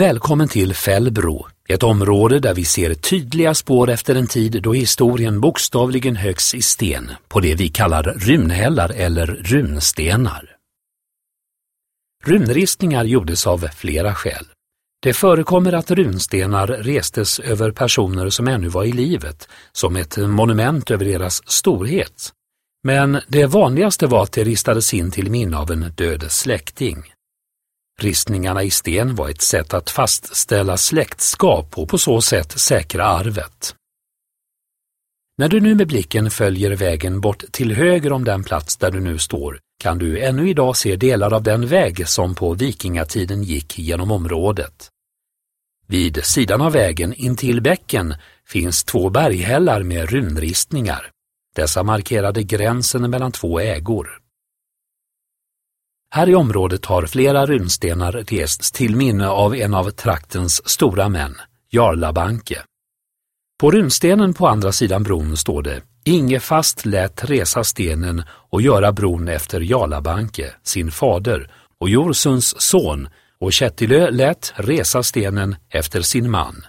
Välkommen till Fällbro, ett område där vi ser tydliga spår efter en tid då historien bokstavligen höggs i sten på det vi kallar runhällar eller runstenar. Runristningar gjordes av flera skäl. Det förekommer att runstenar restes över personer som ännu var i livet, som ett monument över deras storhet. Men det vanligaste var att det ristades in till minne av en död släkting. Ristningarna i sten var ett sätt att fastställa släktskap och på så sätt säkra arvet. När du nu med blicken följer vägen bort till höger om den plats där du nu står kan du ännu idag se delar av den väg som på vikingatiden gick genom området. Vid sidan av vägen intill bäcken finns två berghällar med runristningar. Dessa markerade gränsen mellan två ägor. Här i området har flera runstenar rests till minne av en av traktens stora män, Jarlabanke. På runstenen på andra sidan bron står det Ingefast lät resa stenen och göra bron efter Jarlabanke, sin fader, och Jorsuns son, och Kettilö lät resa stenen efter sin man.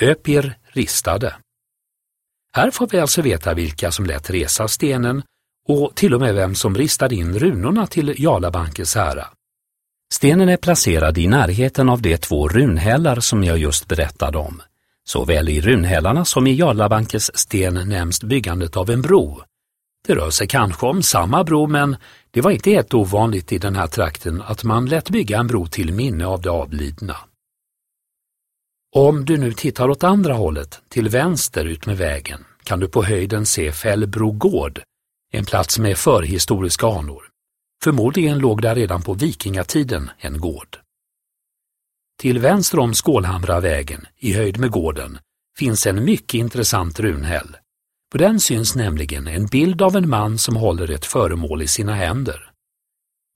Öpir ristade. Här får vi alltså veta vilka som lät resa stenen och till och med vem som ristade in runorna till Jarlabankes ära. Stenen är placerad i närheten av de två runhällar som jag just berättade om. Såväl i runhällarna som i Jarlabankes sten nämns byggandet av en bro. Det rör sig kanske om samma bro men det var inte helt ovanligt i den här trakten att man lät bygga en bro till minne av de avlidna. Om du nu tittar åt andra hållet, till vänster ut med vägen, kan du på höjden se Fällbro gård, en plats med förhistoriska anor. Förmodligen låg där redan på vikingatiden en gård. Till vänster om Skålhamravägen, i höjd med gården, finns en mycket intressant runhäll. På den syns nämligen en bild av en man som håller ett föremål i sina händer.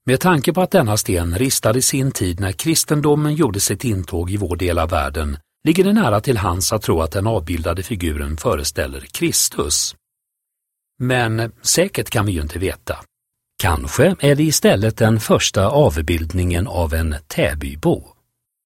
Med tanke på att denna sten ristade i sin tid när kristendomen gjorde sitt intåg i vår del av världen ligger det nära till hans att tro att den avbildade figuren föreställer Kristus. Men säkert kan vi ju inte veta. Kanske är det istället den första avbildningen av en Täbybo.